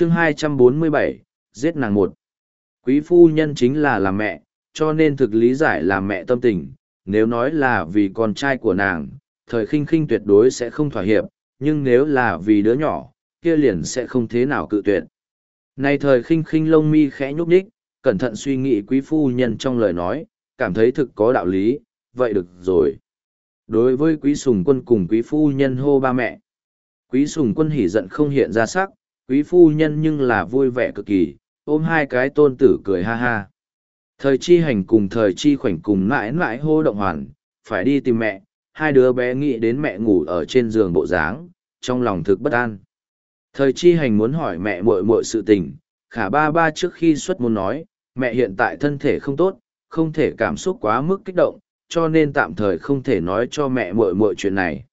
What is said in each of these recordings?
chương 247, giết nàng một. Quý phu nhân chính là làm mẹ, cho nên thực lý giải là mẹ tâm tình, nếu nói là vì con trai của nàng, thời khinh khinh tuyệt đối sẽ không thỏa hiệp, nhưng nếu là vì đứa nhỏ, kia liền sẽ không thế nào cự tuyệt. nay thời khinh khinh lông mi khẽ nhúc nhích, cẩn thận suy nghĩ quý phu nhân trong lời nói, cảm thấy thực có đạo lý, vậy được rồi. Đối với quý sùng quân cùng quý phu nhân hô ba mẹ, quý sùng quân hỉ giận không hiện ra sắc, quý phu nhân nhưng là vui vẻ cực kỳ, ôm hai cái tôn tử cười ha ha. Thời chi hành cùng thời chi khoảnh cùng mãi mãi hô động hoàn, phải đi tìm mẹ, hai đứa bé nghĩ đến mẹ ngủ ở trên giường bộ dáng, trong lòng thực bất an. Thời chi hành muốn hỏi mẹ muội muội sự tình, khả ba ba trước khi xuất môn nói, mẹ hiện tại thân thể không tốt, không thể cảm xúc quá mức kích động, cho nên tạm thời không thể nói cho mẹ muội muội chuyện này.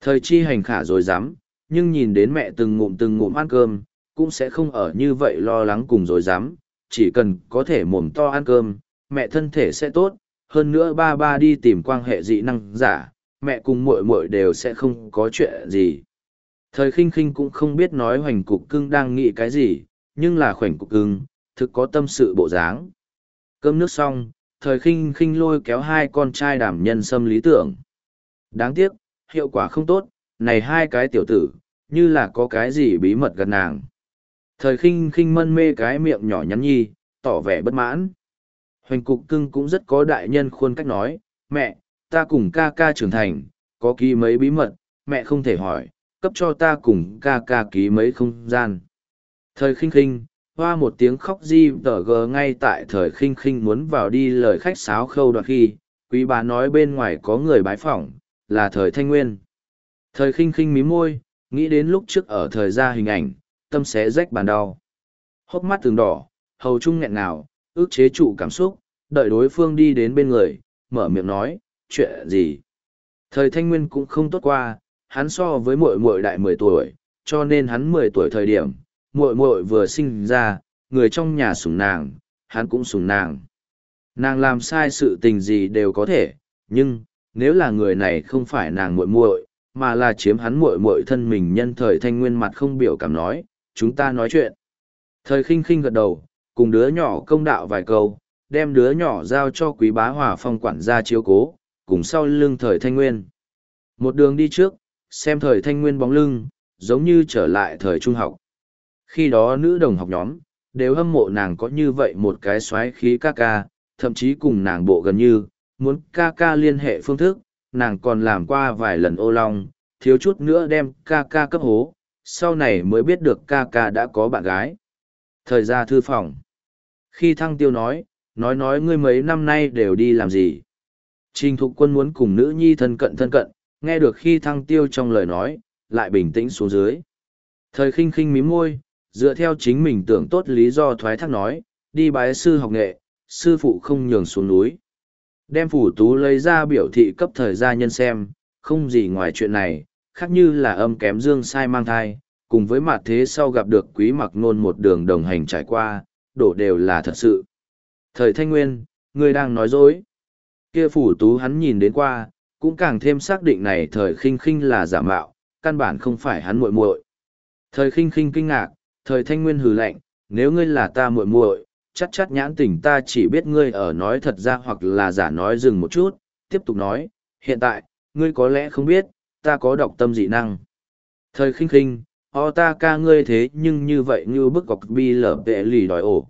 Thời chi hành khả rồi dám, nhưng nhìn đến mẹ từng ngụm từng ngụm ăn cơm, cũng sẽ không ở như vậy lo lắng cùng rồi dám, chỉ cần có thể mồm to ăn cơm, mẹ thân thể sẽ tốt, hơn nữa ba ba đi tìm quan hệ dị năng giả, mẹ cùng muội muội đều sẽ không có chuyện gì. Thời khinh khinh cũng không biết nói hoành cục cưng đang nghĩ cái gì, nhưng là khoảnh cục cưng, thực có tâm sự bộ dáng. Cơm nước xong, thời khinh khinh lôi kéo hai con trai đảm nhân xâm lý tưởng. Đáng tiếc, hiệu quả không tốt, này hai cái tiểu tử, như là có cái gì bí mật gần nàng. Thời khinh khinh mân mê cái miệng nhỏ nhắn nhi, tỏ vẻ bất mãn. Hoành cục cưng cũng rất có đại nhân khuôn cách nói, mẹ, ta cùng ca ca trưởng thành, có ký mấy bí mật, mẹ không thể hỏi, cấp cho ta cùng ca ca ký mấy không gian. Thời khinh khinh, hoa một tiếng khóc di tờ gờ ngay tại thời khinh khinh muốn vào đi lời khách sáo khâu đoạn khi, quý bà nói bên ngoài có người bái phỏng, là thời thanh nguyên. Thời khinh khinh mí môi, nghĩ đến lúc trước ở thời gia hình ảnh, tâm xé rách bàn đau. Hốc mắt từng đỏ, hầu chung nghẹn nào, ước chế trụ cảm xúc, đợi đối phương đi đến bên người, mở miệng nói, chuyện gì. Thời thanh nguyên cũng không tốt qua, hắn so với muội muội đại mười tuổi, cho nên hắn mười tuổi thời điểm, muội muội vừa sinh ra, người trong nhà sủng nàng, hắn cũng sủng nàng. Nàng làm sai sự tình gì đều có thể, nhưng nếu là người này không phải nàng muội muội, mà là chiếm hắn muội muội thân mình nhân thời thanh nguyên mặt không biểu cảm nói, chúng ta nói chuyện. Thời khinh khinh gật đầu, cùng đứa nhỏ công đạo vài câu, đem đứa nhỏ giao cho quý bá hòa phong quản gia chiếu cố, cùng sau lưng thời thanh nguyên. Một đường đi trước, xem thời thanh nguyên bóng lưng, giống như trở lại thời trung học. Khi đó nữ đồng học nhóm, đều hâm mộ nàng có như vậy một cái xoáy khí ca ca, thậm chí cùng nàng bộ gần như, muốn ca ca liên hệ phương thức, nàng còn làm qua vài lần ô long, thiếu chút nữa đem ca ca cấp hố, sau này mới biết được ca ca đã có bạn gái. Thời ra thư phòng. Khi thăng tiêu nói, nói nói ngươi mấy năm nay đều đi làm gì. Trình thục quân muốn cùng nữ nhi thân cận thân cận, nghe được khi thăng tiêu trong lời nói, lại bình tĩnh xuống dưới. Thời khinh khinh mím môi, dựa theo chính mình tưởng tốt lý do thoái thác nói, đi bái sư học nghệ, sư phụ không nhường xuống núi. Đem phủ tú lấy ra biểu thị cấp thời gia nhân xem, không gì ngoài chuyện này, khác như là âm kém dương sai mang thai, cùng với mặt thế sau gặp được quý mặc nôn một đường đồng hành trải qua, đổ đều là thật sự. Thời thanh nguyên, người đang nói dối. Kia phủ tú hắn nhìn đến qua, cũng càng thêm xác định này thời khinh khinh là giả mạo, căn bản không phải hắn muội muội. Thời khinh khinh kinh ngạc, thời thanh nguyên hừ lạnh, nếu ngươi là ta muội muội, chắc chắc nhãn tình ta chỉ biết ngươi ở nói thật ra hoặc là giả nói dừng một chút, tiếp tục nói, hiện tại, ngươi có lẽ không biết, ta có đọc tâm dị năng. Thời khinh khinh, o ta ca ngươi thế nhưng như vậy như bức cọc bi lở vệ lì đòi ổ.